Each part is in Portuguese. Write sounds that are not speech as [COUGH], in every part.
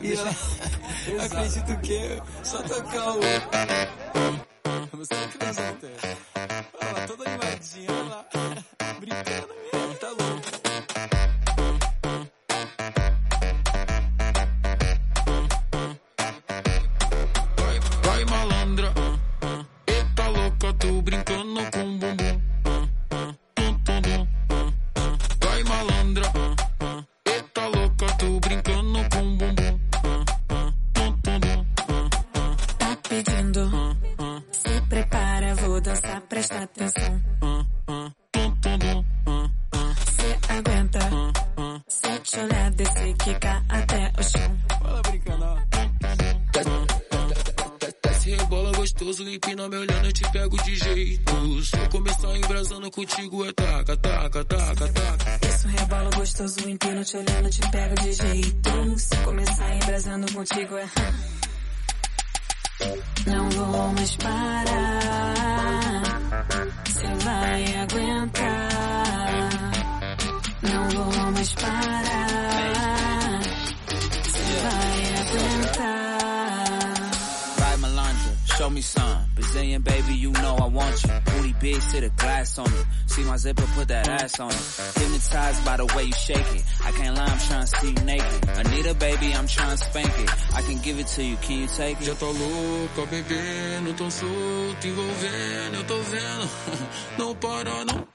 E ela acredita o quê? Só tocar o. Você acredita? Olha lá, toda animadinha, olha lá. Brincando dançar, presta atenção. Cê aguenta, se te olhar, descer, quicar até o chão. Fala brincando. Desce rebola gostoso, empina me olhando, eu te pego de jeito. Se eu começar embrasando contigo, é taca, taca, taca, taca. Isso rebola gostoso, empino, te olhando, te pego de jeito. Se começar embrasando contigo é. [LAUGHS] Não vou mais parar. Cê vai aguentar. Não vou mais parar. Cê vai aguentar. Right, Melandra, show me some. Brazilian baby, you know I want you. Big, sit a glass on it. See my zipper, put that ass on it. Hypnotized by the way you shake it. I can't lie, I'm trying to see you naked. Anita baby, I'm trying to spank it. I can give it to you, can you take Já it? tá louca, bebendo, tão solto, envolvendo, eu tô vendo. [LAUGHS] Não para, não.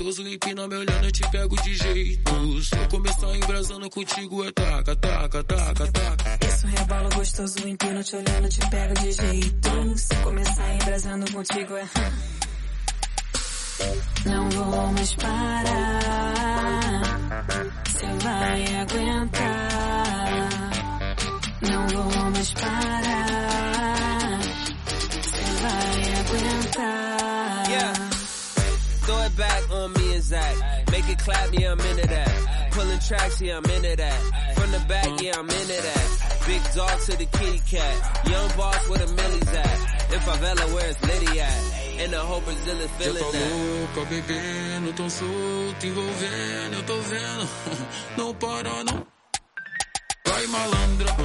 Gostoso, empina me olhando, eu te pego de jeito. Se eu começar embrasando contigo, é taca, taca, taca, taca. Isso rebola gostoso, empino, te olhando, te pego de jeito. Se começar embrasando contigo é. Não vou mais parar. Cê vai aguentar. Não vou mais parar. Cê vai aguentar. Yeah. Throw it back on me and Zach. Make it clap, yeah, I'm into that. Pulling tracks, yeah, I'm into that. From the back, yeah, I'm into that. Big dog to the kitty cat. Young boss where the millies at. In favela, where it's Liddy at. And the whole Brazil is Já feeling tá that. louca, bebendo, tão solto, envolvendo, eu tô vendo. [LAUGHS] Não para, não. Vai malandra,